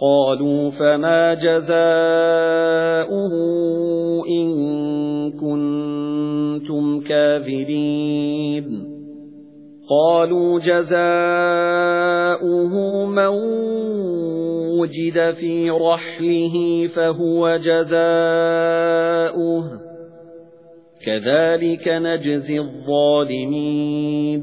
قَالُوا فَمَا جَزَاؤُهُ إِن كُنتُمْ كَاذِبِينَ قَالُوا جَزَاؤُهُ مَن وُجِدَ فِي رَحْلِهِ فَهُوَ جَزَاؤُهُ كَذَلِكَ نَجْزِي الظَّالِمِينَ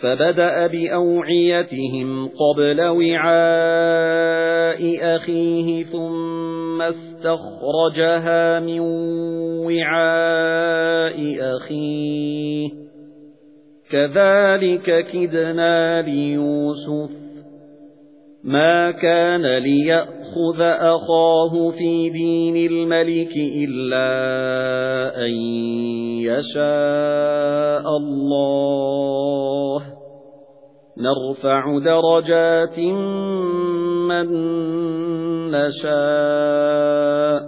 فَبَدَأَ بِأَوْعِيَتِهِمْ قَبْلَ وِعَاءِ أَخِيهِ ثُمَّ اسْتَخْرَجَهَا مِنْ وِعَاءِ أَخِيهِ. كَذَلِكَ كِدْنَا لِيُوسُفَ. مَا كَانَ لِيَأْخُذَ أَخَاهُ فِي دِينِ الْمَلِكِ إِلَّا أَن يَشَاءَ اللَّهُ. نَرْفَعُ دَرَجَاتٍ مَّن نَّشَاءُ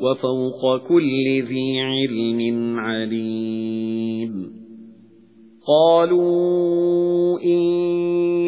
وَفَوْقَ كُلِّ ذِي عِلْمٍ عَلِيمٌ. قَالُوا إِن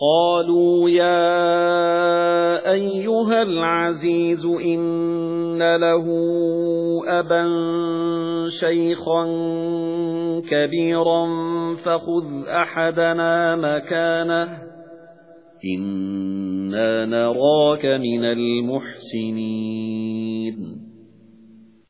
قَالُوا يَا أَيُّهَا الْعَزِيزُ إِنَّ لَهُ أَبًا شَيْخًا كَبِيرًا فَخُذْ أَحَدَنَا مَكَانَهُ إِنَّا نَرَاكَ مِنَ الْمُحْسِنِينَ.